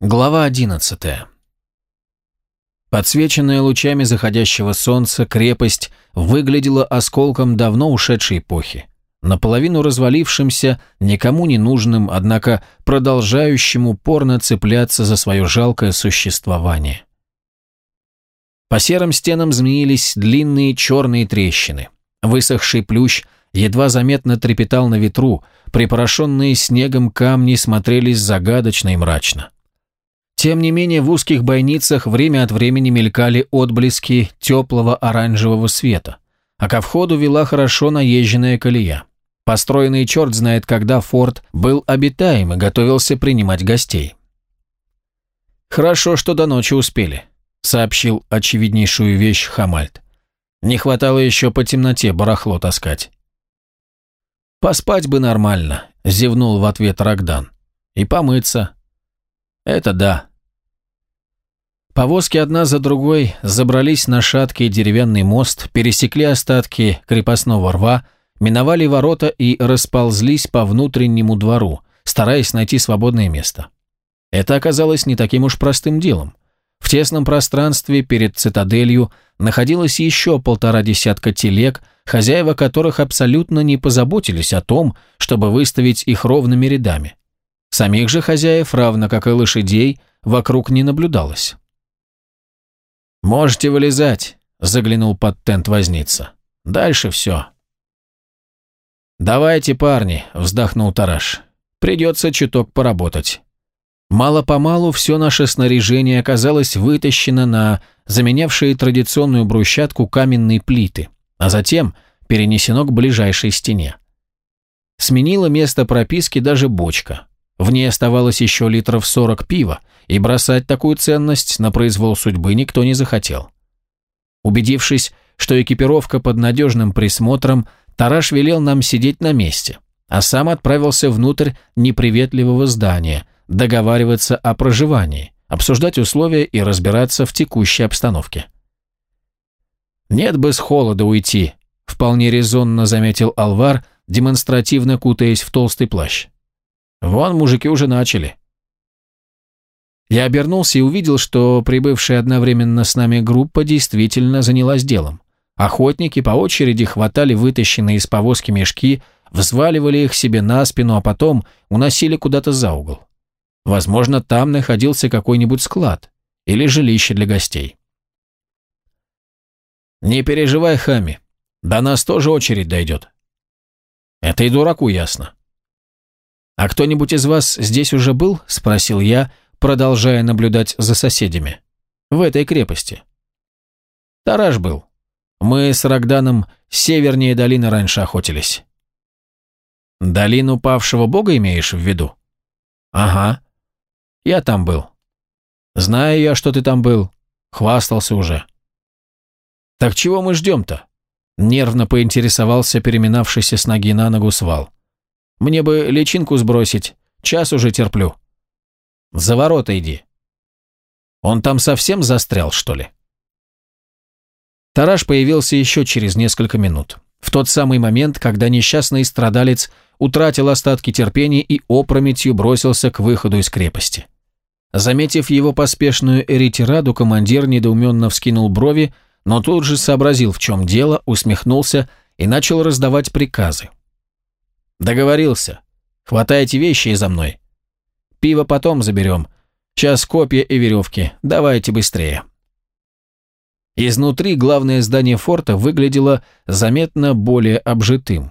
Глава 11. Подсвеченная лучами заходящего солнца, крепость выглядела осколком давно ушедшей эпохи, наполовину развалившимся, никому не нужным, однако продолжающим упорно цепляться за свое жалкое существование. По серым стенам змеились длинные черные трещины. Высохший плющ едва заметно трепетал на ветру, припорошенные снегом камни смотрелись загадочно и мрачно. Тем не менее, в узких бойницах время от времени мелькали отблески теплого оранжевого света, а ко входу вела хорошо наезженная колея. Построенный черт знает когда форт был обитаем и готовился принимать гостей. «Хорошо, что до ночи успели», — сообщил очевиднейшую вещь Хамальд. «Не хватало еще по темноте барахло таскать». «Поспать бы нормально», — зевнул в ответ Рогдан. «И помыться». «Это да», Повозки одна за другой забрались на шаткий деревянный мост, пересекли остатки крепостного рва, миновали ворота и расползлись по внутреннему двору, стараясь найти свободное место. Это оказалось не таким уж простым делом. В тесном пространстве перед цитаделью находилось еще полтора десятка телег, хозяева которых абсолютно не позаботились о том, чтобы выставить их ровными рядами. Самих же хозяев, равно как и лошадей, вокруг не наблюдалось. «Можете вылезать», — заглянул под тент возница. «Дальше все». «Давайте, парни», — вздохнул Тараш. «Придется чуток поработать». Мало-помалу все наше снаряжение оказалось вытащено на заменявшие традиционную брусчатку каменные плиты, а затем перенесено к ближайшей стене. Сменила место прописки даже бочка. В ней оставалось еще литров 40 пива, и бросать такую ценность на произвол судьбы никто не захотел. Убедившись, что экипировка под надежным присмотром, Тараш велел нам сидеть на месте, а сам отправился внутрь неприветливого здания, договариваться о проживании, обсуждать условия и разбираться в текущей обстановке. «Нет бы с холода уйти», — вполне резонно заметил Алвар, демонстративно кутаясь в толстый плащ. «Вон мужики уже начали». Я обернулся и увидел, что прибывшая одновременно с нами группа действительно занялась делом. Охотники по очереди хватали вытащенные из повозки мешки, взваливали их себе на спину, а потом уносили куда-то за угол. Возможно, там находился какой-нибудь склад или жилище для гостей. «Не переживай, Хами, до нас тоже очередь дойдет». «Это и дураку ясно». «А кто-нибудь из вас здесь уже был?» – спросил я – продолжая наблюдать за соседями. В этой крепости. Тараж был. Мы с Рогданом севернее долины раньше охотились. Долину павшего бога имеешь в виду? Ага. Я там был. Знаю я, что ты там был. Хвастался уже. Так чего мы ждем-то? Нервно поинтересовался переминавшийся с ноги на ногу свал. Мне бы личинку сбросить, час уже терплю. За ворота иди. Он там совсем застрял, что ли? Тараш появился еще через несколько минут. В тот самый момент, когда несчастный страдалец утратил остатки терпения и опрометью бросился к выходу из крепости. Заметив его поспешную ретираду, командир недоуменно вскинул брови, но тут же сообразил, в чем дело, усмехнулся и начал раздавать приказы. «Договорился. Хватайте вещи и за мной. Пиво потом заберем. Час копья и веревки. Давайте быстрее». Изнутри главное здание форта выглядело заметно более обжитым.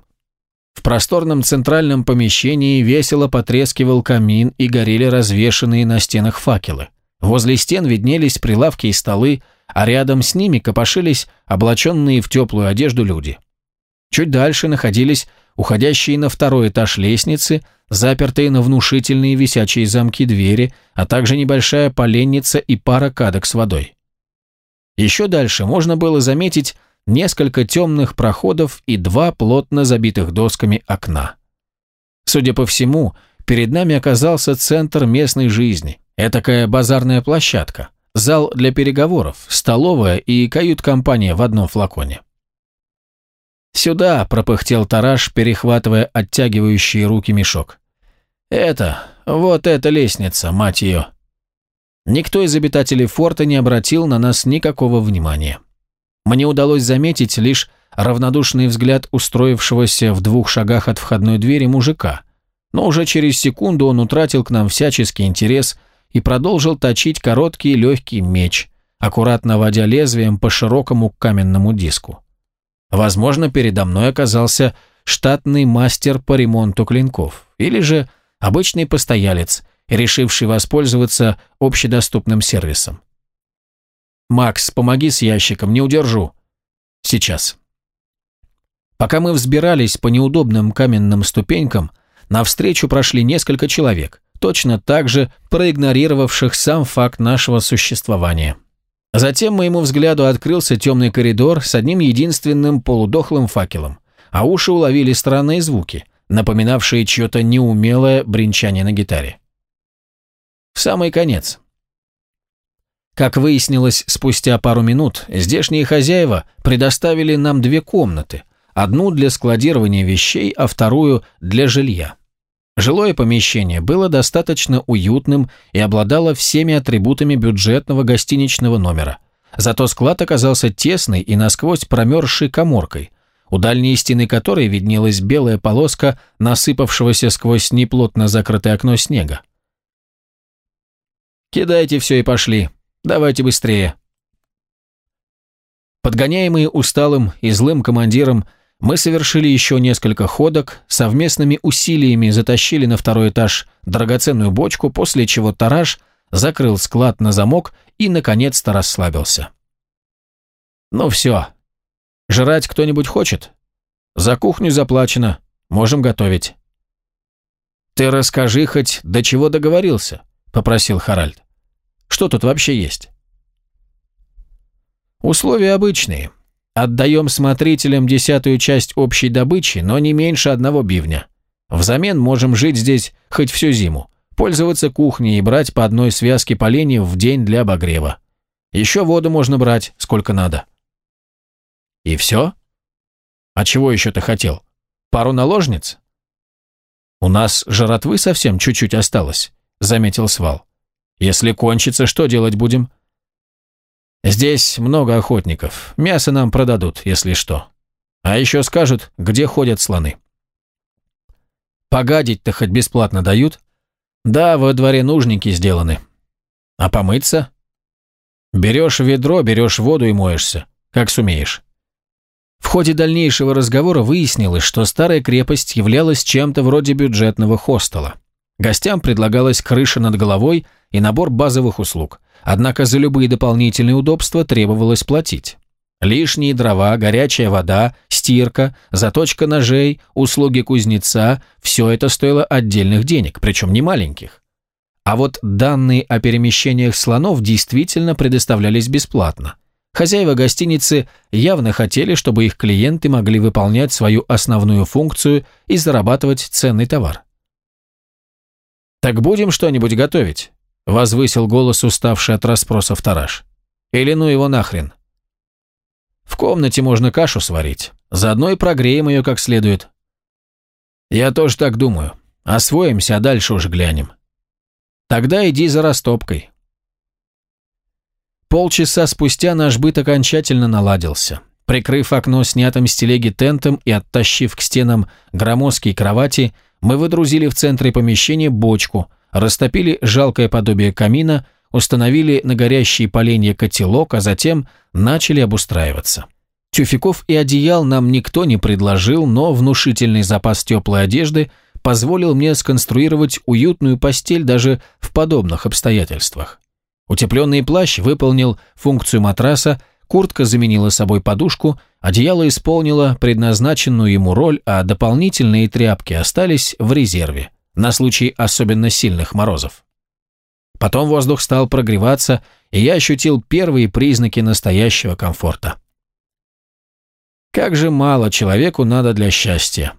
В просторном центральном помещении весело потрескивал камин и горели развешанные на стенах факелы. Возле стен виднелись прилавки и столы, а рядом с ними копошились облаченные в теплую одежду люди. Чуть дальше находились уходящие на второй этаж лестницы, запертые на внушительные висячие замки двери, а также небольшая поленница и пара кадок с водой. Еще дальше можно было заметить несколько темных проходов и два плотно забитых досками окна. Судя по всему, перед нами оказался центр местной жизни, этакая базарная площадка, зал для переговоров, столовая и кают-компания в одном флаконе. «Сюда!» – пропыхтел Тараш, перехватывая оттягивающие руки мешок. «Это, вот эта лестница, мать ее!» Никто из обитателей форта не обратил на нас никакого внимания. Мне удалось заметить лишь равнодушный взгляд устроившегося в двух шагах от входной двери мужика, но уже через секунду он утратил к нам всяческий интерес и продолжил точить короткий легкий меч, аккуратно водя лезвием по широкому каменному диску. Возможно, передо мной оказался штатный мастер по ремонту клинков, или же обычный постоялец, решивший воспользоваться общедоступным сервисом. «Макс, помоги с ящиком, не удержу». «Сейчас». Пока мы взбирались по неудобным каменным ступенькам, навстречу прошли несколько человек, точно так же проигнорировавших сам факт нашего существования. Затем моему взгляду открылся темный коридор с одним единственным полудохлым факелом, а уши уловили странные звуки, напоминавшие чье-то неумелое бренчание на гитаре. В самый конец. Как выяснилось спустя пару минут, здешние хозяева предоставили нам две комнаты, одну для складирования вещей, а вторую для жилья. Жилое помещение было достаточно уютным и обладало всеми атрибутами бюджетного гостиничного номера. Зато склад оказался тесной и насквозь промерзшей коморкой, у дальней стены которой виднелась белая полоска насыпавшегося сквозь неплотно закрытое окно снега. «Кидайте все и пошли. Давайте быстрее». Подгоняемые усталым и злым командиром, мы совершили еще несколько ходок, совместными усилиями затащили на второй этаж драгоценную бочку, после чего Тараж закрыл склад на замок и, наконец-то, расслабился. «Ну все. Жрать кто-нибудь хочет? За кухню заплачено. Можем готовить». «Ты расскажи хоть, до чего договорился», — попросил Харальд. «Что тут вообще есть?» «Условия обычные. Отдаем смотрителям десятую часть общей добычи, но не меньше одного бивня. Взамен можем жить здесь хоть всю зиму, пользоваться кухней и брать по одной связке поленьев в день для обогрева. Еще воду можно брать, сколько надо. И все? А чего еще ты хотел? Пару наложниц? У нас жратвы совсем чуть-чуть осталось, заметил Свал. Если кончится, что делать будем? — Здесь много охотников. Мясо нам продадут, если что. А еще скажут, где ходят слоны. Погадить-то хоть бесплатно дают? Да, во дворе нужники сделаны. А помыться? Берешь ведро, берешь воду и моешься, как сумеешь. В ходе дальнейшего разговора выяснилось, что старая крепость являлась чем-то вроде бюджетного хостела. Гостям предлагалась крыша над головой и набор базовых услуг. Однако за любые дополнительные удобства требовалось платить. Лишние дрова, горячая вода, стирка, заточка ножей, услуги кузнеца – все это стоило отдельных денег, причем не маленьких. А вот данные о перемещениях слонов действительно предоставлялись бесплатно. Хозяева гостиницы явно хотели, чтобы их клиенты могли выполнять свою основную функцию и зарабатывать ценный товар. «Так будем что-нибудь готовить?» Возвысил голос уставший от расспросов Тараш. Или ну его нахрен. В комнате можно кашу сварить. Заодно и прогреем ее как следует. Я тоже так думаю. Освоимся, а дальше уже глянем. Тогда иди за растопкой. Полчаса спустя наш быт окончательно наладился. Прикрыв окно снятым с телеги тентом и оттащив к стенам громоздкие кровати, мы выдрузили в центре помещения бочку – растопили жалкое подобие камина, установили на горящие поленья котелок, а затем начали обустраиваться. Тюфяков и одеял нам никто не предложил, но внушительный запас теплой одежды позволил мне сконструировать уютную постель даже в подобных обстоятельствах. Утепленный плащ выполнил функцию матраса, куртка заменила собой подушку, одеяло исполнило предназначенную ему роль, а дополнительные тряпки остались в резерве на случай особенно сильных морозов. Потом воздух стал прогреваться, и я ощутил первые признаки настоящего комфорта. Как же мало человеку надо для счастья.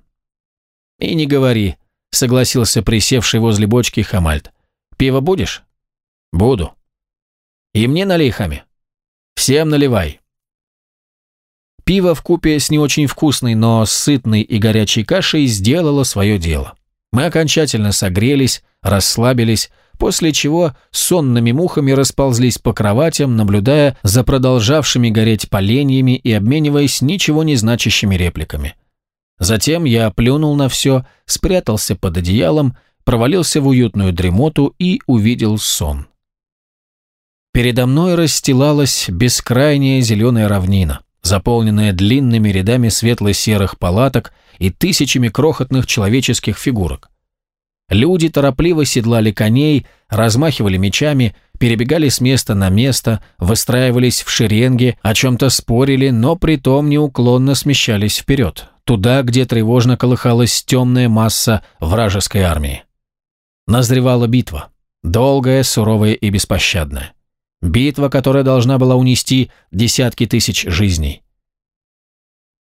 И не говори, согласился присевший возле бочки Хамальд. Пиво будешь? Буду. И мне налей, Хами. Всем наливай. Пиво в купе с не очень вкусной, но сытной и горячей кашей сделало свое дело. Мы окончательно согрелись, расслабились, после чего сонными мухами расползлись по кроватям, наблюдая за продолжавшими гореть поленьями и обмениваясь ничего не значащими репликами. Затем я плюнул на все, спрятался под одеялом, провалился в уютную дремоту и увидел сон. Передо мной расстилалась бескрайняя зеленая равнина, заполненная длинными рядами светло-серых палаток и тысячами крохотных человеческих фигурок. Люди торопливо седлали коней, размахивали мечами, перебегали с места на место, выстраивались в шеренги, о чем-то спорили, но притом неуклонно смещались вперед, туда, где тревожно колыхалась темная масса вражеской армии. Назревала битва, долгая, суровая и беспощадная. Битва, которая должна была унести десятки тысяч жизней.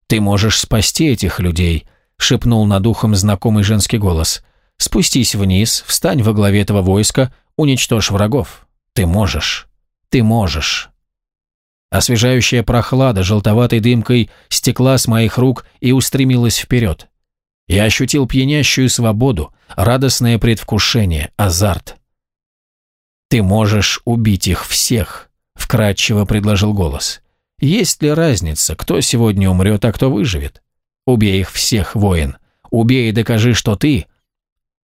«Ты можешь спасти этих людей», — шепнул над ухом знакомый женский голос. «Спустись вниз, встань во главе этого войска, уничтожь врагов. Ты можешь. Ты можешь». Освежающая прохлада желтоватой дымкой стекла с моих рук и устремилась вперед. Я ощутил пьянящую свободу, радостное предвкушение, азарт. «Ты можешь убить их всех», — вкратчиво предложил голос. «Есть ли разница, кто сегодня умрет, а кто выживет? Убей их всех, воин. Убей и докажи, что ты...»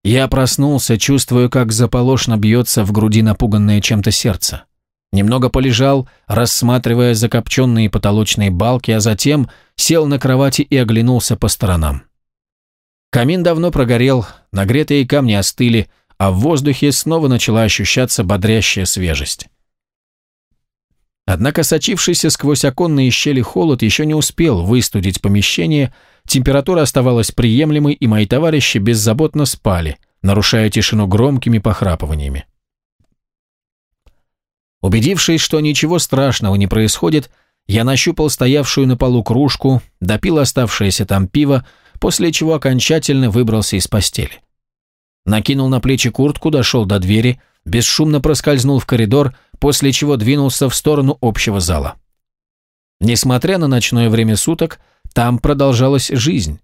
Я проснулся, чувствуя, как заполошно бьется в груди напуганное чем-то сердце. Немного полежал, рассматривая закопченные потолочные балки, а затем сел на кровати и оглянулся по сторонам. Камин давно прогорел, нагретые камни остыли, а в воздухе снова начала ощущаться бодрящая свежесть. Однако сочившийся сквозь оконные щели холод еще не успел выстудить помещение, температура оставалась приемлемой, и мои товарищи беззаботно спали, нарушая тишину громкими похрапываниями. Убедившись, что ничего страшного не происходит, я нащупал стоявшую на полу кружку, допил оставшееся там пиво, после чего окончательно выбрался из постели. Накинул на плечи куртку, дошел до двери, бесшумно проскользнул в коридор, после чего двинулся в сторону общего зала. Несмотря на ночное время суток, там продолжалась жизнь.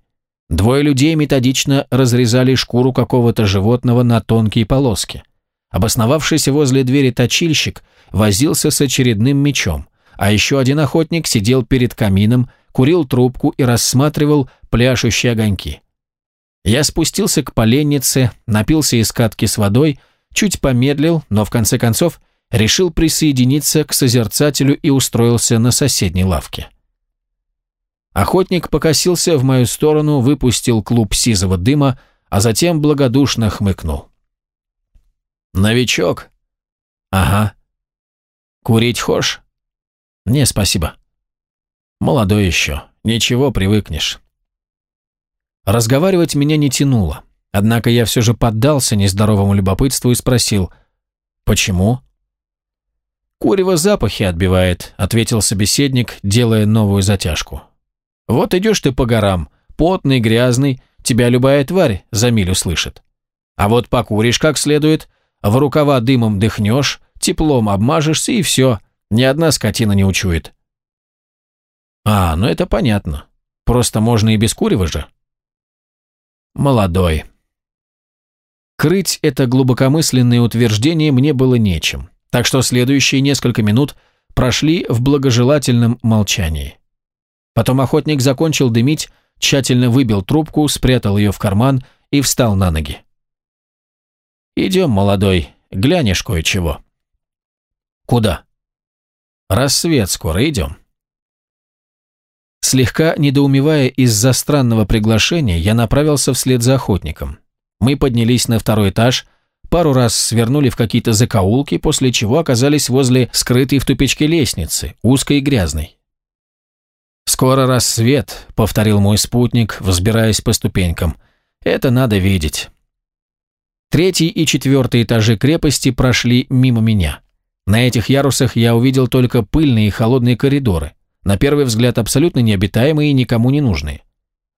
Двое людей методично разрезали шкуру какого-то животного на тонкие полоски. Обосновавшийся возле двери точильщик возился с очередным мечом, а еще один охотник сидел перед камином, курил трубку и рассматривал пляшущие огоньки. Я спустился к поленнице, напился из катки с водой, чуть помедлил, но в конце концов решил присоединиться к созерцателю и устроился на соседней лавке. Охотник покосился в мою сторону, выпустил клуб сизого дыма, а затем благодушно хмыкнул. «Новичок?» «Ага». «Курить хошь?» «Не, спасибо». «Молодой еще. Ничего, привыкнешь». Разговаривать меня не тянуло, однако я все же поддался нездоровому любопытству и спросил «Почему?» «Курево запахи отбивает», — ответил собеседник, делая новую затяжку. «Вот идешь ты по горам, потный, грязный, тебя любая тварь за милю слышит. А вот покуришь как следует, в рукава дымом дыхнешь, теплом обмажешься и все, ни одна скотина не учует». «А, ну это понятно. Просто можно и без курева же». Молодой. Крыть это глубокомысленное утверждение мне было нечем, так что следующие несколько минут прошли в благожелательном молчании. Потом охотник закончил дымить, тщательно выбил трубку, спрятал ее в карман и встал на ноги. «Идем, молодой, глянешь кое-чего». «Куда?» «Рассвет скоро, идем». Слегка недоумевая из-за странного приглашения, я направился вслед за охотником. Мы поднялись на второй этаж, пару раз свернули в какие-то закоулки, после чего оказались возле скрытой в тупичке лестницы, узкой и грязной. «Скоро рассвет», — повторил мой спутник, взбираясь по ступенькам. «Это надо видеть». Третий и четвертый этажи крепости прошли мимо меня. На этих ярусах я увидел только пыльные и холодные коридоры на первый взгляд абсолютно необитаемые и никому не нужные.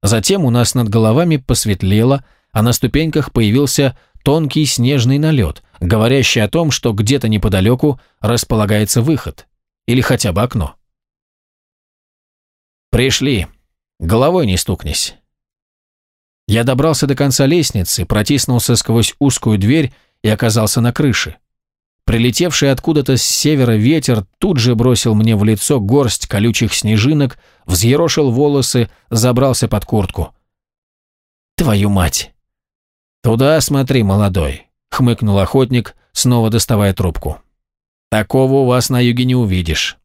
Затем у нас над головами посветлело, а на ступеньках появился тонкий снежный налет, говорящий о том, что где-то неподалеку располагается выход. Или хотя бы окно. «Пришли. Головой не стукнись». Я добрался до конца лестницы, протиснулся сквозь узкую дверь и оказался на крыше. Прилетевший откуда-то с севера ветер тут же бросил мне в лицо горсть колючих снежинок, взъерошил волосы, забрался под куртку. «Твою мать!» «Туда смотри, молодой», — хмыкнул охотник, снова доставая трубку. «Такого у вас на юге не увидишь».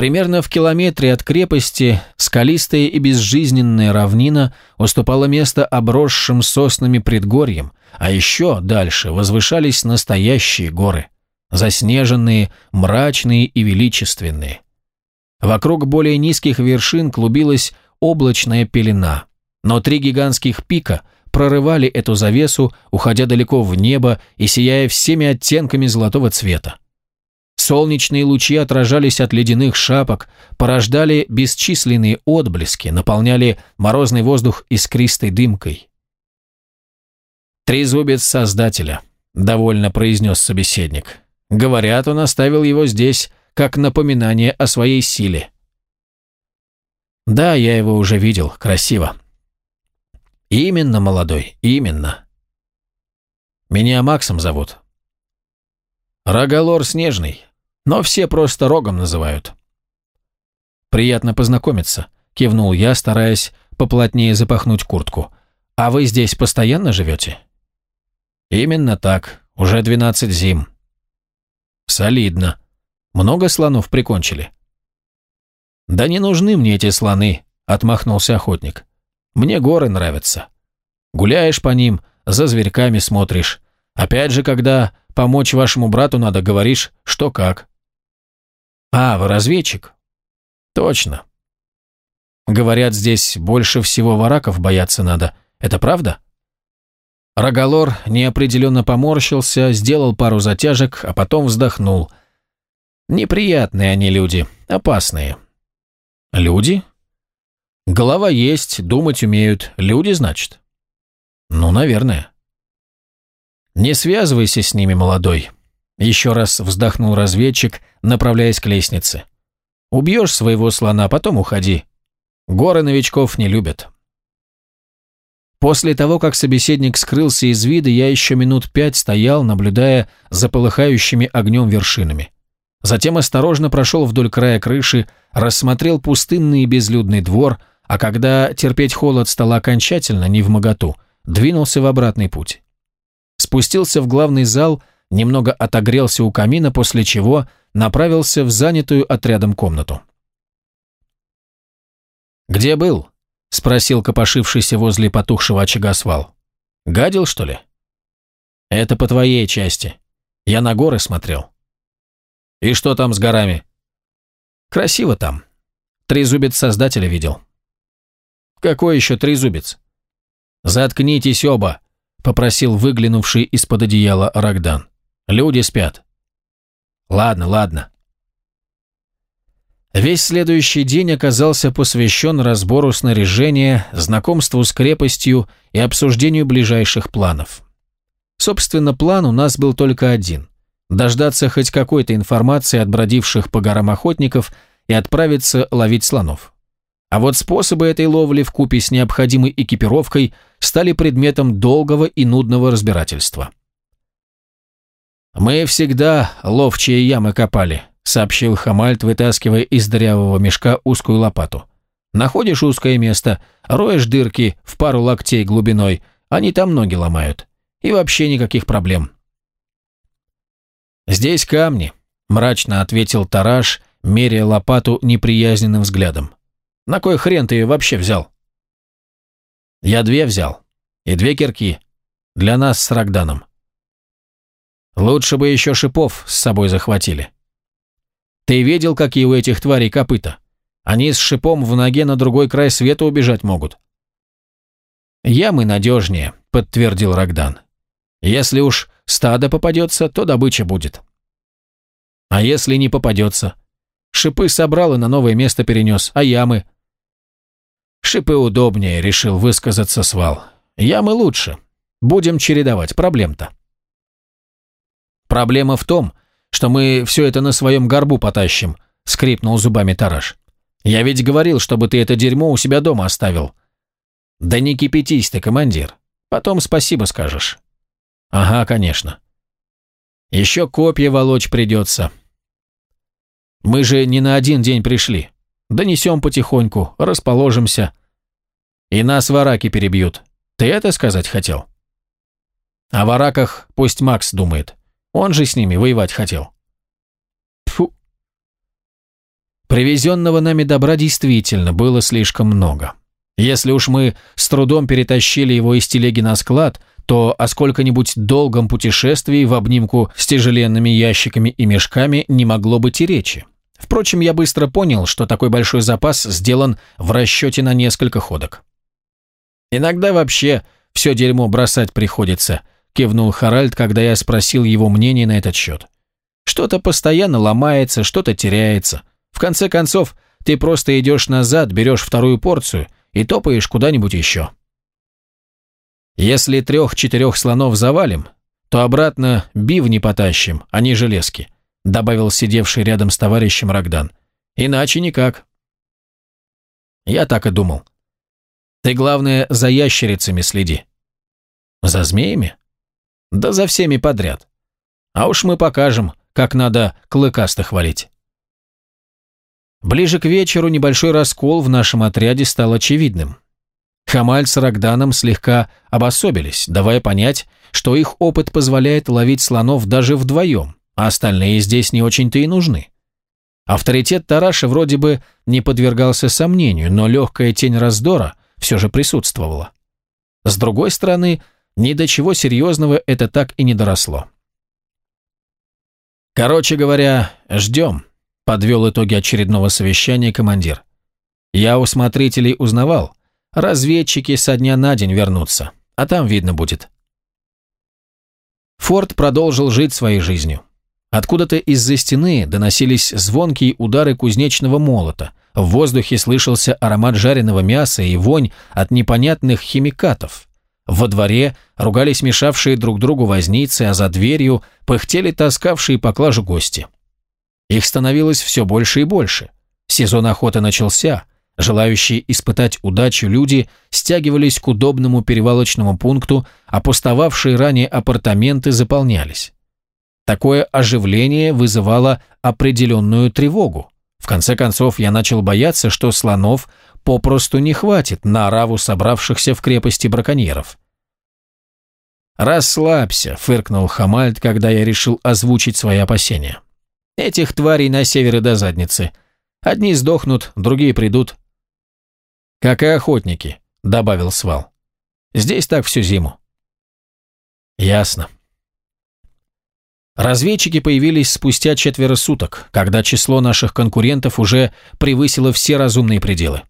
Примерно в километре от крепости скалистая и безжизненная равнина уступала место обросшим соснами предгорьям, а еще дальше возвышались настоящие горы, заснеженные, мрачные и величественные. Вокруг более низких вершин клубилась облачная пелена, но три гигантских пика прорывали эту завесу, уходя далеко в небо и сияя всеми оттенками золотого цвета. Солнечные лучи отражались от ледяных шапок, порождали бесчисленные отблески, наполняли морозный воздух искристой дымкой. «Трезубец Создателя», — довольно произнес собеседник. «Говорят, он оставил его здесь, как напоминание о своей силе». «Да, я его уже видел. Красиво». «Именно, молодой, именно». «Меня Максом зовут». «Роголор Снежный, но все просто Рогом называют». «Приятно познакомиться», — кивнул я, стараясь поплотнее запахнуть куртку. «А вы здесь постоянно живете?» «Именно так. Уже двенадцать зим». «Солидно. Много слонов прикончили?» «Да не нужны мне эти слоны», — отмахнулся охотник. «Мне горы нравятся. Гуляешь по ним, за зверьками смотришь. Опять же, когда помочь вашему брату надо, говоришь, что как». «А, вы разведчик?» «Точно. Говорят, здесь больше всего вараков бояться надо. Это правда?» Рогалор неопределенно поморщился, сделал пару затяжек, а потом вздохнул. Неприятные они люди, опасные. Люди? Голова есть, думать умеют. Люди, значит? Ну, наверное. Не связывайся с ними, молодой. Еще раз вздохнул разведчик, направляясь к лестнице. Убьешь своего слона, потом уходи. Горы новичков не любят. После того, как собеседник скрылся из вида, я еще минут пять стоял, наблюдая за полыхающими огнем вершинами. Затем осторожно прошел вдоль края крыши, рассмотрел пустынный и безлюдный двор, а когда терпеть холод стало окончательно, не в моготу, двинулся в обратный путь. Спустился в главный зал, немного отогрелся у камина, после чего направился в занятую отрядом комнату. «Где был?» — спросил копошившийся возле потухшего очага свал. «Гадил, что ли?» «Это по твоей части. Я на горы смотрел». «И что там с горами?» «Красиво там. Трезубец Создателя видел». «Какой еще трезубец?» «Заткнитесь оба», — попросил выглянувший из-под одеяла Рогдан. «Люди спят». «Ладно, ладно», Весь следующий день оказался посвящен разбору снаряжения, знакомству с крепостью и обсуждению ближайших планов. Собственно, план у нас был только один – дождаться хоть какой-то информации от бродивших по горам охотников и отправиться ловить слонов. А вот способы этой ловли в купе с необходимой экипировкой стали предметом долгого и нудного разбирательства. Мы всегда ловчие ямы копали, сообщил Хамальт, вытаскивая из дырявого мешка узкую лопату. «Находишь узкое место, роешь дырки в пару локтей глубиной, они там ноги ломают. И вообще никаких проблем». «Здесь камни», – мрачно ответил Тараш, меряя лопату неприязненным взглядом. «На кой хрен ты ее вообще взял?» «Я две взял. И две кирки. Для нас с Рогданом». «Лучше бы еще шипов с собой захватили». Ты видел, какие у этих тварей копыта? Они с шипом в ноге на другой край света убежать могут». «Ямы надежнее», — подтвердил Рогдан. «Если уж стадо попадется, то добыча будет». «А если не попадется?» Шипы собрал и на новое место перенес, а ямы? Шипы удобнее, решил высказаться Свал. Ямы лучше. Будем чередовать, проблем-то. Проблема в том, что мы все это на своем горбу потащим», — скрипнул зубами Тараш. «Я ведь говорил, чтобы ты это дерьмо у себя дома оставил». «Да не кипятись ты, командир. Потом спасибо скажешь». Ага, конечно. Еще копья волочь придется. Мы же не на один день пришли. Донесем потихоньку, расположимся. И нас вараки перебьют. Ты это сказать хотел? О вараках пусть Макс думает. Он же с ними воевать хотел. Фу. Привезенного нами добра действительно было слишком много. Если уж мы с трудом перетащили его из телеги на склад, то о сколько-нибудь долгом путешествии в обнимку с тяжеленными ящиками и мешками не могло быть и речи. Впрочем, я быстро понял, что такой большой запас сделан в расчете на несколько ходок. «Иногда вообще все дерьмо бросать приходится», – кивнул Харальд, когда я спросил его мнение на этот счет. «Что-то постоянно ломается, что-то теряется. В конце концов, ты просто идешь назад, берешь вторую порцию и топаешь куда-нибудь еще». «Если трех-четырех слонов завалим, то обратно бивни потащим, а не железки», – добавил сидевший рядом с товарищем Рогдан. «Иначе никак». Я так и думал. Ты, главное, за ящерицами следи. За змеями? Да за всеми подряд. А уж мы покажем, как надо клыкастых валить. Ближе к вечеру небольшой раскол в нашем отряде стал очевидным. Хамаль с Рогданом слегка обособились, давая понять, что их опыт позволяет ловить слонов даже вдвоем, а остальные здесь не очень-то и нужны. Авторитет Тараша вроде бы не подвергался сомнению, но легкая тень раздора все же присутствовала. С другой стороны, ни до чего серьезного это так и не доросло. «Короче говоря, ждем», – подвел итоги очередного совещания командир. «Я у смотрителей узнавал. Разведчики со дня на день вернутся, а там видно будет». Форд продолжил жить своей жизнью. Откуда-то из-за стены доносились звонкие удары кузнечного молота, в воздухе слышался аромат жареного мяса и вонь от непонятных химикатов. Во дворе ругались мешавшие друг другу возницы, а за дверью пыхтели таскавшие поклажу гости. Их становилось все больше и больше. Сезон охоты начался. Желающие испытать удачу люди стягивались к удобному перевалочному пункту, а пустовавшие ранее апартаменты заполнялись. Такое оживление вызывало определенную тревогу. В конце концов, я начал бояться, что слонов попросту не хватит на ораву собравшихся в крепости браконьеров. «Расслабься», — фыркнул Хамальд, когда я решил озвучить свои опасения. «Этих тварей на севере до задницы. Одни сдохнут, другие придут». «Как и охотники», — добавил Свал. «Здесь так всю зиму». «Ясно», Разведчики появились спустя четверо суток, когда число наших конкурентов уже превысило все разумные пределы.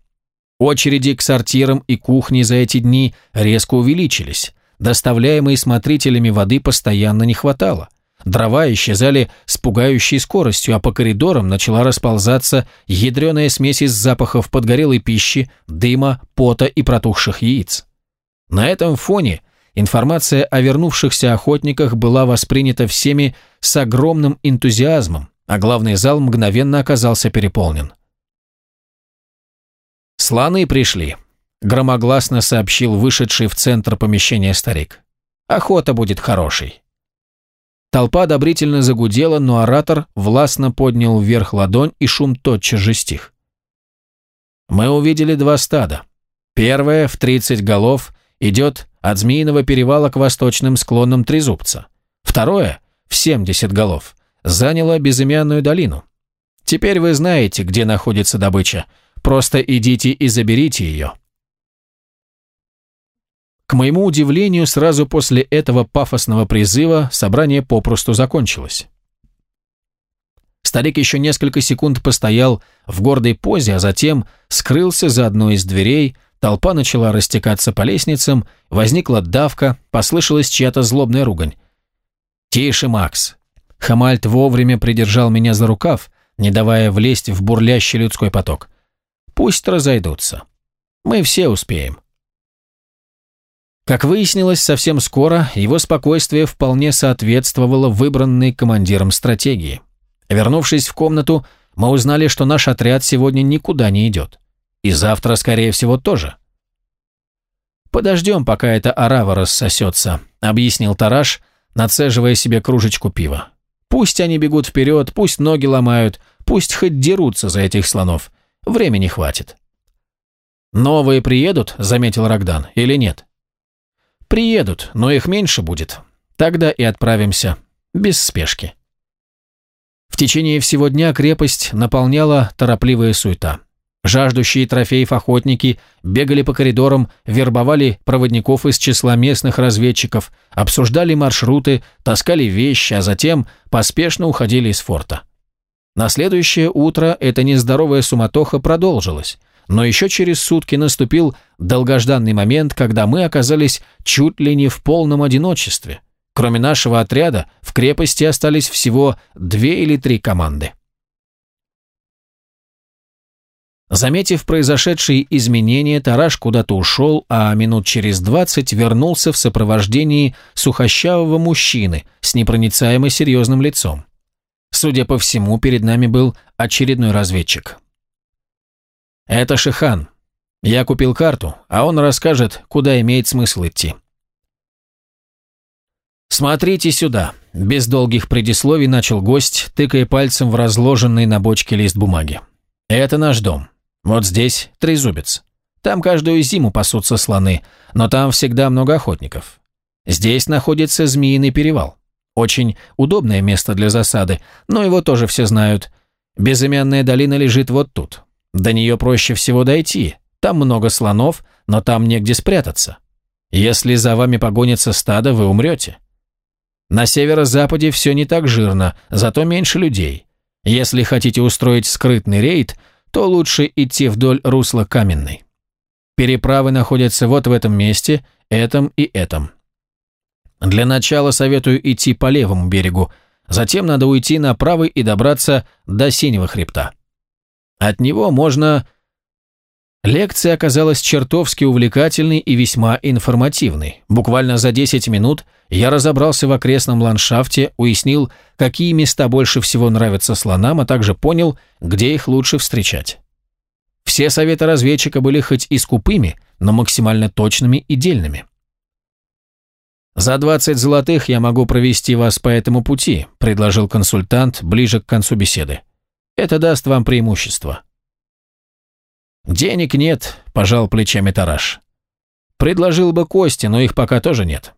Очереди к сортирам и кухне за эти дни резко увеличились. Доставляемой смотрителями воды постоянно не хватало. Дрова исчезали с пугающей скоростью, а по коридорам начала расползаться ядреная смесь из запахов подгорелой пищи, дыма, пота и протухших яиц. На этом фоне Информация о вернувшихся охотниках была воспринята всеми с огромным энтузиазмом, а главный зал мгновенно оказался переполнен. «Слоны пришли», – громогласно сообщил вышедший в центр помещения старик. «Охота будет хорошей». Толпа одобрительно загудела, но оратор властно поднял вверх ладонь, и шум тотчас же стих. Мы увидели два стада. Первое, в 30 голов, идет от Змеиного перевала к восточным склонам Трезубца. Второе, в 70 голов, заняло безымянную долину. Теперь вы знаете, где находится добыча. Просто идите и заберите ее. К моему удивлению, сразу после этого пафосного призыва собрание попросту закончилось. Старик еще несколько секунд постоял в гордой позе, а затем скрылся за одной из дверей, Толпа начала растекаться по лестницам, возникла давка, послышалась чья-то злобная ругань. «Тише, Макс!» Хамальт вовремя придержал меня за рукав, не давая влезть в бурлящий людской поток. «Пусть разойдутся. Мы все успеем». Как выяснилось, совсем скоро его спокойствие вполне соответствовало выбранной командиром стратегии. Вернувшись в комнату, мы узнали, что наш отряд сегодня никуда не идет. И завтра, скорее всего, тоже. «Подождем, пока эта арава рассосется», — объяснил Тараш, нацеживая себе кружечку пива. Пусть они бегут вперед, пусть ноги ломают, пусть хоть дерутся за этих слонов. Времени хватит. «Новые приедут», — заметил Рогдан, — «или нет?» «Приедут, но их меньше будет. Тогда и отправимся. Без спешки». В течение всего дня крепость наполняла торопливая суета. Жаждущие трофеев охотники бегали по коридорам, вербовали проводников из числа местных разведчиков, обсуждали маршруты, таскали вещи, а затем поспешно уходили из форта. На следующее утро эта нездоровая суматоха продолжилась, но еще через сутки наступил долгожданный момент, когда мы оказались чуть ли не в полном одиночестве. Кроме нашего отряда, в крепости остались всего две или три команды. Заметив произошедшие изменения, Тараш куда-то ушел, а минут через двадцать вернулся в сопровождении сухощавого мужчины с непроницаемо серьезным лицом. Судя по всему, перед нами был очередной разведчик. «Это Шихан. Я купил карту, а он расскажет, куда имеет смысл идти». «Смотрите сюда», – без долгих предисловий начал гость, тыкая пальцем в разложенный на бочке лист бумаги. «Это наш дом. Вот здесь трезубец. Там каждую зиму пасутся слоны, но там всегда много охотников. Здесь находится Змеиный перевал. Очень удобное место для засады, но его тоже все знают. Безымянная долина лежит вот тут. До нее проще всего дойти. Там много слонов, но там негде спрятаться. Если за вами погонится стадо, вы умрете. На северо-западе все не так жирно, зато меньше людей. Если хотите устроить скрытный рейд – то лучше идти вдоль русла Каменной. Переправы находятся вот в этом месте, этом и этом. Для начала советую идти по левому берегу, затем надо уйти на правый и добраться до Синего хребта. От него можно... Лекция оказалась чертовски увлекательной и весьма информативной. Буквально за 10 минут я разобрался в окрестном ландшафте, уяснил, какие места больше всего нравятся слонам, а также понял, где их лучше встречать. Все советы разведчика были хоть и скупыми, но максимально точными и дельными. «За 20 золотых я могу провести вас по этому пути», предложил консультант ближе к концу беседы. «Это даст вам преимущество». «Денег нет», – пожал плечами Тараш. «Предложил бы кости, но их пока тоже нет».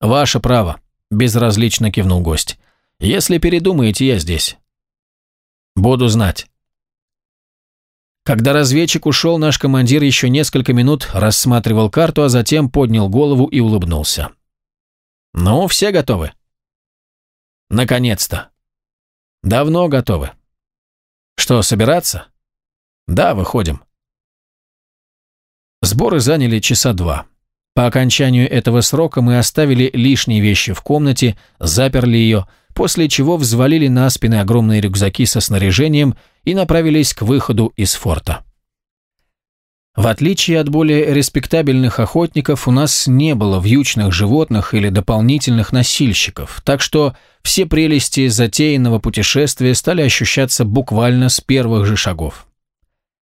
«Ваше право», – безразлично кивнул гость. «Если передумаете, я здесь». «Буду знать». Когда разведчик ушел, наш командир еще несколько минут рассматривал карту, а затем поднял голову и улыбнулся. «Ну, все готовы?» «Наконец-то!» «Давно готовы». «Что, собираться?» «Да, выходим». Сборы заняли часа два. По окончанию этого срока мы оставили лишние вещи в комнате, заперли ее, после чего взвалили на спины огромные рюкзаки со снаряжением и направились к выходу из форта. В отличие от более респектабельных охотников, у нас не было вьючных животных или дополнительных носильщиков, так что все прелести затеянного путешествия стали ощущаться буквально с первых же шагов.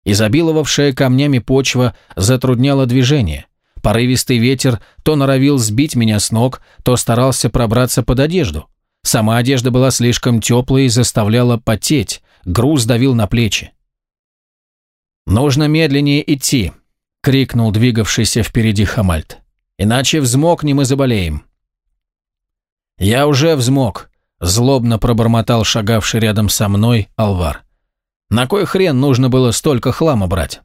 Изобиловавшая камнями почва затрудняла движение. Порывистый ветер то норовил сбить меня с ног, то старался пробраться под одежду. Сама одежда была слишком теплой и заставляла потеть, груз давил на плечи. «Нужно медленнее идти», — крикнул двигавшийся впереди Хамальт. «Иначе взмокнем и заболеем». «Я уже взмок», — злобно пробормотал шагавший рядом со мной Алвар. На кой хрен нужно было столько хлама брать?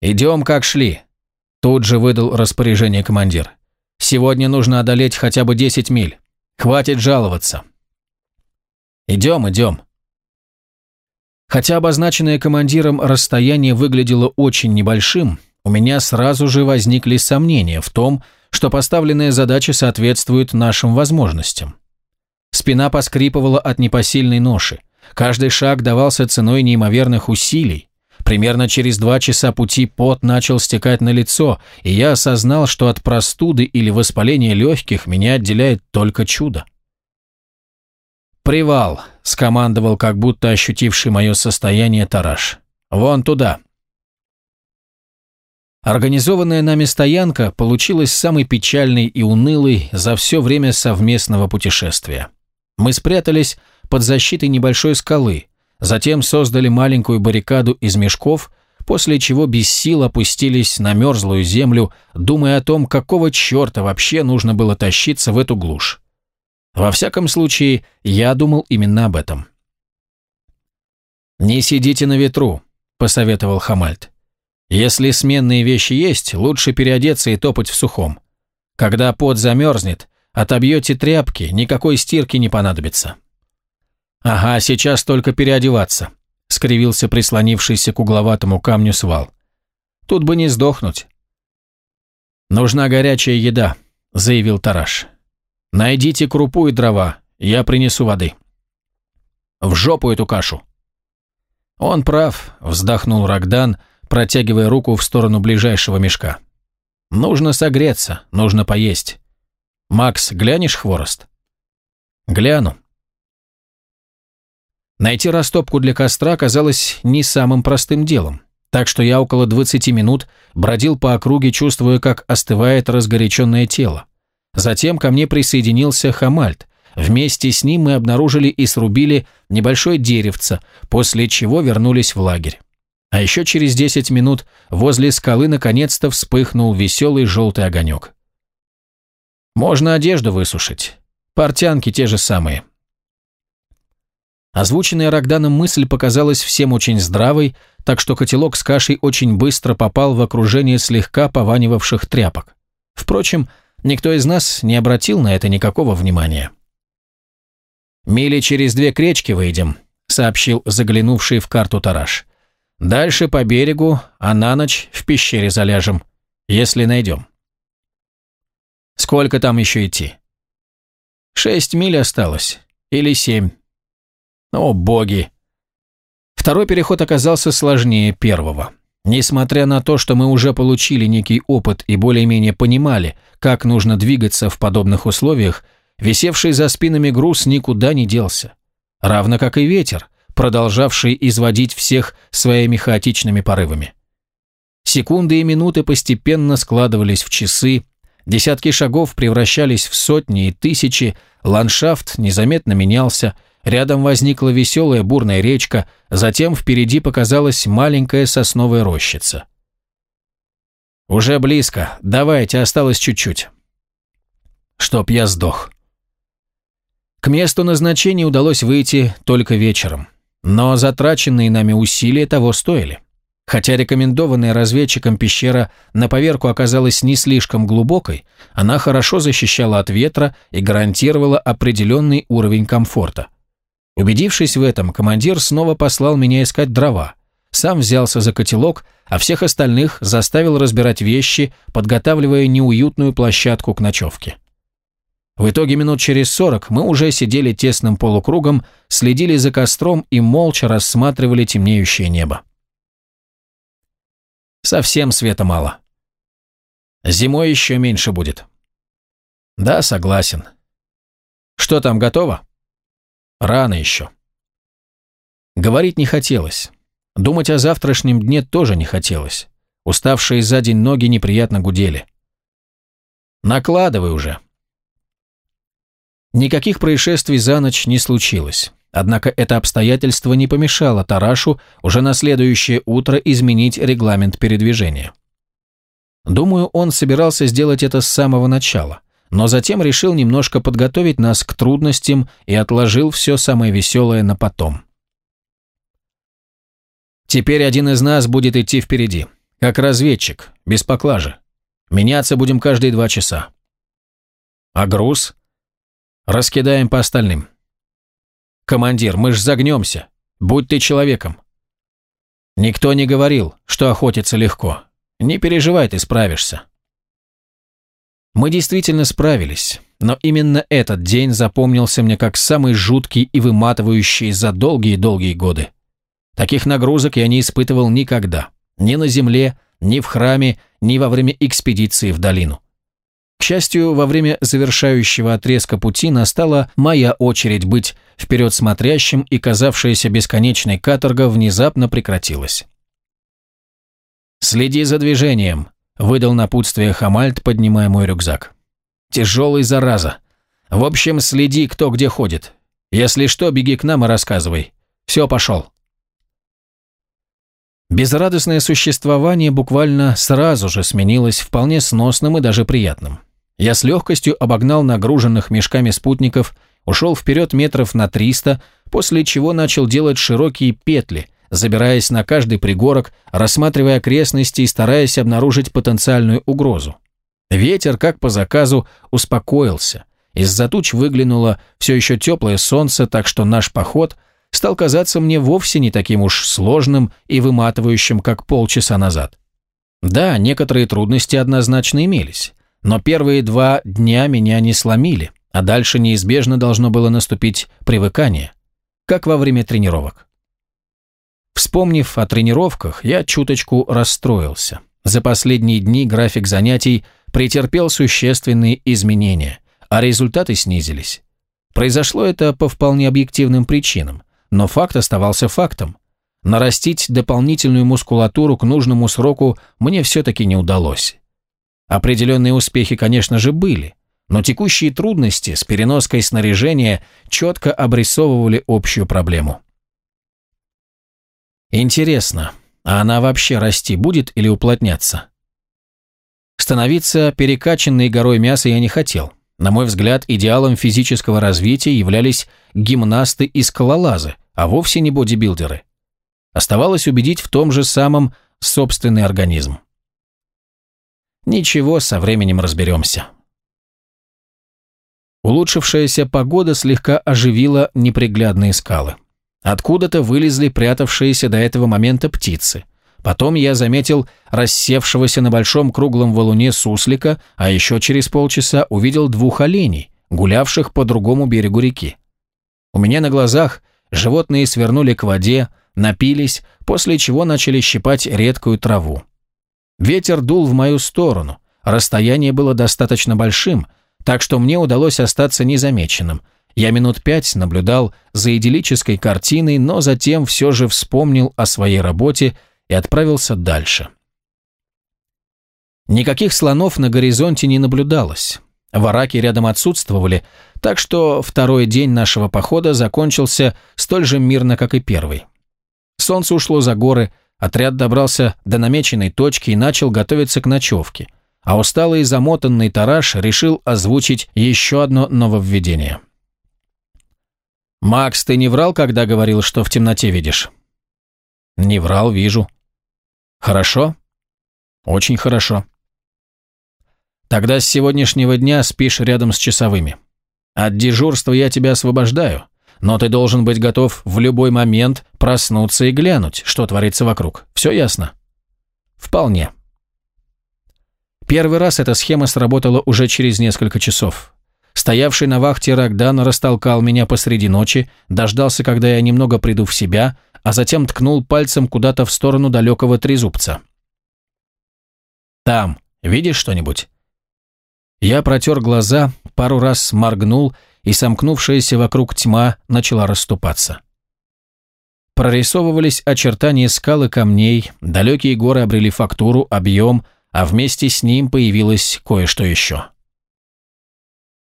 «Идем, как шли», – тут же выдал распоряжение командир. «Сегодня нужно одолеть хотя бы 10 миль. Хватит жаловаться». «Идем, идем». Хотя обозначенное командиром расстояние выглядело очень небольшим, у меня сразу же возникли сомнения в том, что поставленная задача соответствует нашим возможностям. Спина поскрипывала от непосильной ноши. Каждый шаг давался ценой неимоверных усилий. Примерно через два часа пути пот начал стекать на лицо, и я осознал, что от простуды или воспаления легких меня отделяет только чудо. «Привал», — скомандовал, как будто ощутивший мое состояние Тараш. «Вон туда». Организованная нами стоянка получилась самой печальной и унылой за все время совместного путешествия. Мы спрятались под защитой небольшой скалы, затем создали маленькую баррикаду из мешков, после чего без сил опустились на мерзлую землю, думая о том, какого черта вообще нужно было тащиться в эту глушь. Во всяком случае, я думал именно об этом. «Не сидите на ветру», — посоветовал Хамальд. Если сменные вещи есть, лучше переодеться и топать в сухом. Когда пот замерзнет, отобьете тряпки, никакой стирки не понадобится. Ага, сейчас только переодеваться, скривился прислонившийся к угловатому камню свал. Тут бы не сдохнуть. Нужна горячая еда, заявил Тараш. Найдите крупу и дрова, я принесу воды. В жопу эту кашу. Он прав, вздохнул Рогдан, протягивая руку в сторону ближайшего мешка. «Нужно согреться, нужно поесть. Макс, глянешь хворост?» «Гляну». Найти растопку для костра казалось не самым простым делом, так что я около 20 минут бродил по округе, чувствуя, как остывает разгоряченное тело. Затем ко мне присоединился Хамальт. Вместе с ним мы обнаружили и срубили небольшое деревце, после чего вернулись в лагерь. А еще через 10 минут возле скалы наконец-то вспыхнул веселый желтый огонек. Можно одежду высушить. Портянки те же самые. Озвученная Рогданом мысль показалась всем очень здравой, так что котелок с кашей очень быстро попал в окружение слегка пованивавших тряпок. Впрочем, никто из нас не обратил на это никакого внимания. «Мили через две кречки выйдем», — сообщил заглянувший в карту Тараш. Дальше по берегу, а на ночь в пещере заляжем, если найдем. Сколько там еще идти? Шесть миль осталось. Или семь. О, боги! Второй переход оказался сложнее первого. Несмотря на то, что мы уже получили некий опыт и более-менее понимали, как нужно двигаться в подобных условиях, висевший за спинами груз никуда не делся. Равно как и ветер, продолжавший изводить всех своими хаотичными порывами. Секунды и минуты постепенно складывались в часы, десятки шагов превращались в сотни и тысячи, ландшафт незаметно менялся, рядом возникла веселая бурная речка, затем впереди показалась маленькая сосновая рощица. «Уже близко, давайте, осталось чуть-чуть». «Чтоб я сдох». К месту назначения удалось выйти только вечером. Но затраченные нами усилия того стоили. Хотя рекомендованная разведчиком пещера на поверку оказалась не слишком глубокой, она хорошо защищала от ветра и гарантировала определенный уровень комфорта. Убедившись в этом, командир снова послал меня искать дрова. Сам взялся за котелок, а всех остальных заставил разбирать вещи, подготавливая неуютную площадку к ночевке. В итоге минут через сорок мы уже сидели тесным полукругом, следили за костром и молча рассматривали темнеющее небо. Совсем света мало. Зимой еще меньше будет. Да, согласен. Что там, готово? Рано еще. Говорить не хотелось. Думать о завтрашнем дне тоже не хотелось. Уставшие за день ноги неприятно гудели. Накладывай уже. Никаких происшествий за ночь не случилось. Однако это обстоятельство не помешало Тарашу уже на следующее утро изменить регламент передвижения. Думаю, он собирался сделать это с самого начала, но затем решил немножко подготовить нас к трудностям и отложил все самое веселое на потом. Теперь один из нас будет идти впереди, как разведчик, без поклажи. Меняться будем каждые два часа. А груз? Раскидаем по остальным. Командир, мы ж загнемся. Будь ты человеком. Никто не говорил, что охотиться легко. Не переживай, ты справишься. Мы действительно справились, но именно этот день запомнился мне как самый жуткий и выматывающий за долгие-долгие годы. Таких нагрузок я не испытывал никогда. Ни на земле, ни в храме, ни во время экспедиции в долину. К счастью, во время завершающего отрезка пути настала моя очередь быть вперед смотрящим, и казавшаяся бесконечной каторга внезапно прекратилась. «Следи за движением», — выдал напутствие Хамальт, поднимая мой рюкзак. «Тяжелый, зараза. В общем, следи, кто где ходит. Если что, беги к нам и рассказывай. Все, пошел». Безрадостное существование буквально сразу же сменилось вполне сносным и даже приятным. Я с легкостью обогнал нагруженных мешками спутников, ушел вперед метров на 300, после чего начал делать широкие петли, забираясь на каждый пригорок, рассматривая окрестности и стараясь обнаружить потенциальную угрозу. Ветер, как по заказу, успокоился. Из-за туч выглянуло все еще теплое солнце, так что наш поход – стал казаться мне вовсе не таким уж сложным и выматывающим, как полчаса назад. Да, некоторые трудности однозначно имелись, но первые два дня меня не сломили, а дальше неизбежно должно было наступить привыкание, как во время тренировок. Вспомнив о тренировках, я чуточку расстроился. За последние дни график занятий претерпел существенные изменения, а результаты снизились. Произошло это по вполне объективным причинам но факт оставался фактом. Нарастить дополнительную мускулатуру к нужному сроку мне все-таки не удалось. Определенные успехи, конечно же, были, но текущие трудности с переноской снаряжения четко обрисовывали общую проблему. Интересно, а она вообще расти будет или уплотняться? Становиться перекачанной горой мяса я не хотел. На мой взгляд, идеалом физического развития являлись гимнасты и скалолазы, а вовсе не бодибилдеры. Оставалось убедить в том же самом собственный организм. Ничего, со временем разберемся. Улучшившаяся погода слегка оживила неприглядные скалы. Откуда-то вылезли прятавшиеся до этого момента птицы – Потом я заметил рассевшегося на большом круглом валуне суслика, а еще через полчаса увидел двух оленей, гулявших по другому берегу реки. У меня на глазах животные свернули к воде, напились, после чего начали щипать редкую траву. Ветер дул в мою сторону, расстояние было достаточно большим, так что мне удалось остаться незамеченным. Я минут пять наблюдал за идиллической картиной, но затем все же вспомнил о своей работе и отправился дальше. Никаких слонов на горизонте не наблюдалось. Вараки рядом отсутствовали, так что второй день нашего похода закончился столь же мирно, как и первый. Солнце ушло за горы, отряд добрался до намеченной точки и начал готовиться к ночевке, а усталый и замотанный Тараш решил озвучить еще одно нововведение. «Макс, ты не врал, когда говорил, что в темноте видишь?» «Не врал, вижу», Хорошо? Очень хорошо. Тогда с сегодняшнего дня спишь рядом с часовыми. От дежурства я тебя освобождаю, но ты должен быть готов в любой момент проснуться и глянуть, что творится вокруг. Все ясно? Вполне. Первый раз эта схема сработала уже через несколько часов. Стоявший на вахте Рогдан растолкал меня посреди ночи, дождался, когда я немного приду в себя, а затем ткнул пальцем куда-то в сторону далекого трезубца. «Там, видишь что-нибудь?» Я протер глаза, пару раз моргнул, и сомкнувшаяся вокруг тьма начала расступаться. Прорисовывались очертания скал и камней, далекие горы обрели фактуру, объем, а вместе с ним появилось кое-что еще.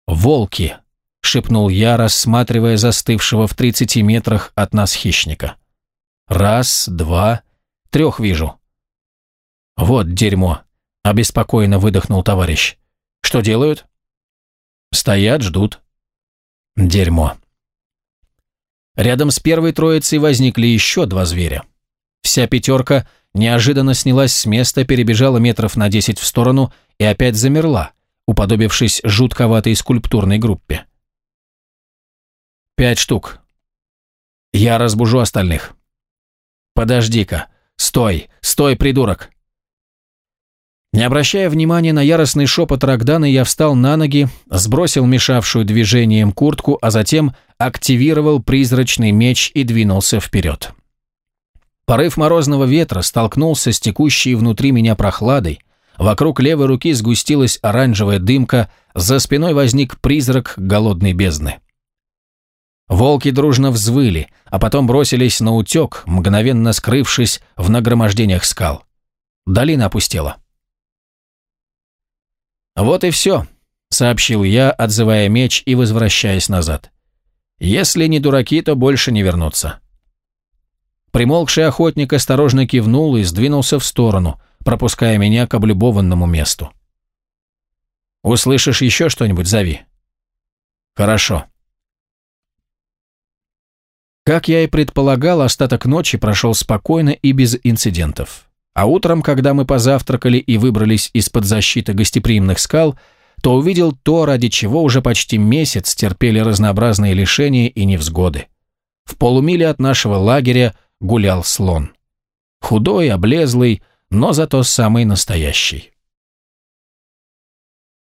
«Волки!» — шепнул я, рассматривая застывшего в тридцати метрах от нас хищника. Раз, два, трех вижу. Вот дерьмо, обеспокоенно выдохнул товарищ. Что делают? Стоят, ждут. Дерьмо. Рядом с первой троицей возникли еще два зверя. Вся пятерка неожиданно снялась с места, перебежала метров на десять в сторону и опять замерла, уподобившись жутковатой скульптурной группе. Пять штук. Я разбужу остальных. «Подожди-ка! Стой! Стой, придурок!» Не обращая внимания на яростный шепот Рогдана, я встал на ноги, сбросил мешавшую движением куртку, а затем активировал призрачный меч и двинулся вперед. Порыв морозного ветра столкнулся с текущей внутри меня прохладой, вокруг левой руки сгустилась оранжевая дымка, за спиной возник призрак голодной бездны. Волки дружно взвыли, а потом бросились на утек, мгновенно скрывшись в нагромождениях скал. Долина опустела. «Вот и все», — сообщил я, отзывая меч и возвращаясь назад. «Если не дураки, то больше не вернутся». Примолкший охотник осторожно кивнул и сдвинулся в сторону, пропуская меня к облюбованному месту. «Услышишь еще что-нибудь, зови». «Хорошо». Как я и предполагал, остаток ночи прошел спокойно и без инцидентов. А утром, когда мы позавтракали и выбрались из-под защиты гостеприимных скал, то увидел то, ради чего уже почти месяц терпели разнообразные лишения и невзгоды. В полумиле от нашего лагеря гулял слон. Худой, облезлый, но зато самый настоящий.